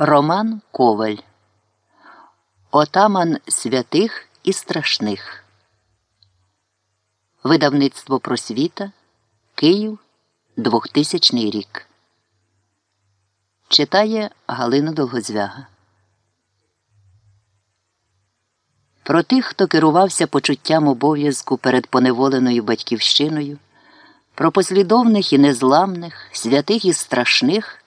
Роман Коваль Отаман святих і страшних. Видавництво просвіта Київ 2000 рік. Читає Галина Долгозвяга. Про тих, хто керувався почуттям обов'язку перед поневоленою батьківщиною, про послідовних і незламних, святих і страшних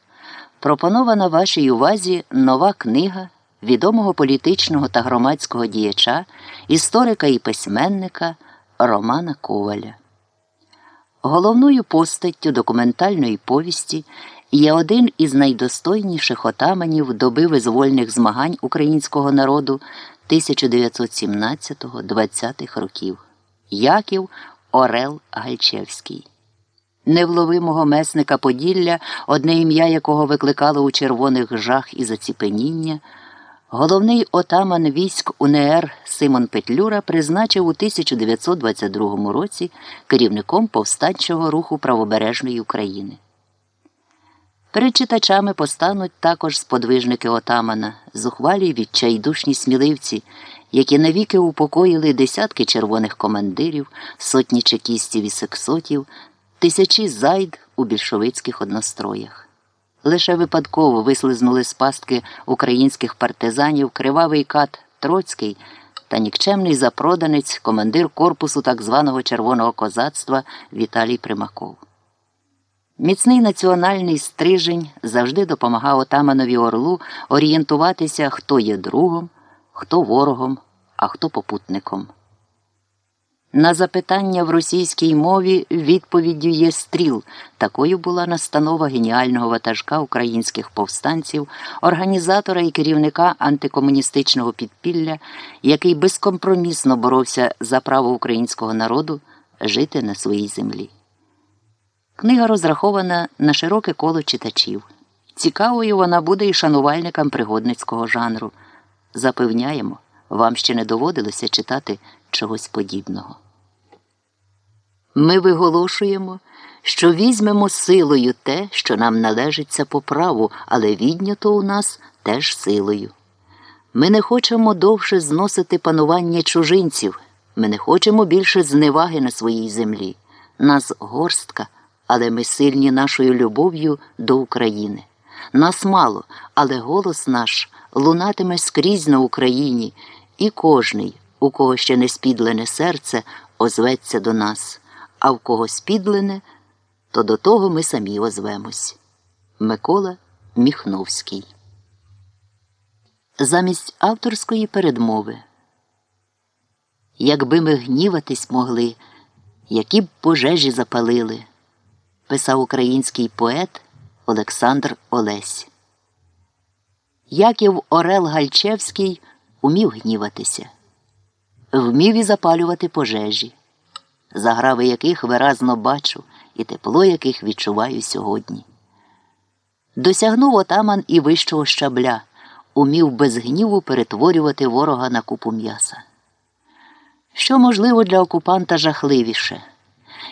пропонована вашій увазі нова книга відомого політичного та громадського діяча, історика і письменника Романа Коваля. Головною постаттю документальної повісті є один із найдостойніших отаманів доби визвольних змагань українського народу 1917-20-х років Яків Орел Гальчевський невловимого месника Поділля, одне ім'я якого викликало у червоних жах і заціпеніння, головний отаман військ УНР Симон Петлюра призначив у 1922 році керівником повстанчого руху правобережної України. Перед читачами постануть також сподвижники отамана, зухвалі відчайдушні сміливці, які навіки упокоїли десятки червоних командирів, сотні чекістів і сексотів тисячі зайд у більшовицьких одностроях. Лише випадково вислизнули з пастки українських партизанів кривавий кат Троцький та нікчемний запроданець, командир корпусу так званого червоного козацтва Віталій Примаков. Міцний національний стрижень завжди допомагав отаманові Орлу орієнтуватися, хто є другом, хто ворогом, а хто попутником. На запитання в російській мові відповіддю є стріл. Такою була настанова геніального ватажка українських повстанців, організатора і керівника антикомуністичного підпілля, який безкомпромісно боровся за право українського народу жити на своїй землі. Книга розрахована на широке коло читачів. Цікавою вона буде і шанувальникам пригодницького жанру. Запевняємо, вам ще не доводилося читати чогось подібного. Ми виголошуємо, що візьмемо силою те, що нам належиться по праву, але віднято у нас теж силою. Ми не хочемо довше зносити панування чужинців, ми не хочемо більше зневаги на своїй землі. Нас горстка, але ми сильні нашою любов'ю до України. Нас мало, але голос наш лунатиме скрізь на Україні, і кожний, у кого ще не спідлене серце, озветься до нас а в кого спідлене, то до того ми самі озвемось. Микола Міхновський. Замість авторської передмови. Якби ми гніватись могли, які б пожежі запалили, писав український поет Олександр Олесь. Яків Орел Гальчевський умів гніватися, вмів і запалювати пожежі заграви яких виразно бачу і тепло яких відчуваю сьогодні. Досягнув отаман і вищого щабля, умів без гніву перетворювати ворога на купу м'яса. Що можливо для окупанта жахливіше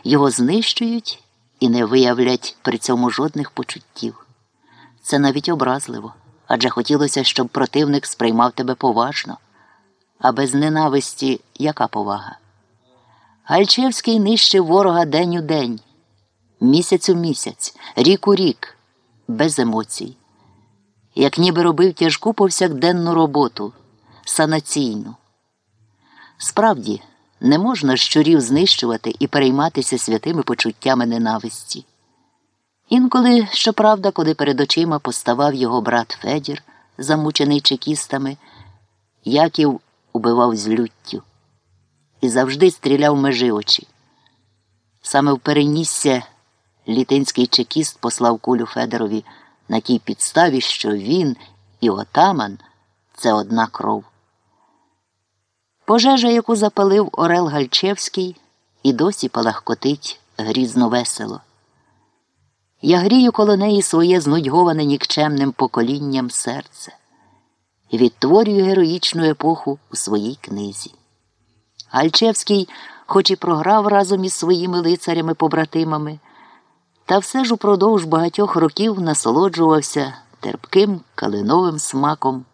його знищують і не виявлять при цьому жодних почуттів. Це навіть образливо адже хотілося, щоб противник сприймав тебе поважно, а без ненависті яка повага? Гальчевський нищив ворога день у день, місяць у місяць, рік у рік, без емоцій, як ніби робив тяжку повсякденну роботу, санаційну. Справді, не можна щурів знищувати і перейматися святими почуттями ненависті. Інколи, щоправда, коли перед очима поставав його брат Федір, замучений чекістами, Яків убивав з люттю і завжди стріляв межи очі. Саме в перенісся літинський чекіст послав кулю Федорові на тій підставі, що він і отаман це одна кров. Пожежа, яку запалив Орел Гальчевський, і досі палахкотить грізно весело. Я грію коло неї своє знудьговане нікчемним поколінням серце і відтворюю героїчну епоху у своїй книзі. Гальчевський, хоч і програв разом із своїми лицарями побратимами, та все ж упродовж багатьох років насолоджувався терпким калиновим смаком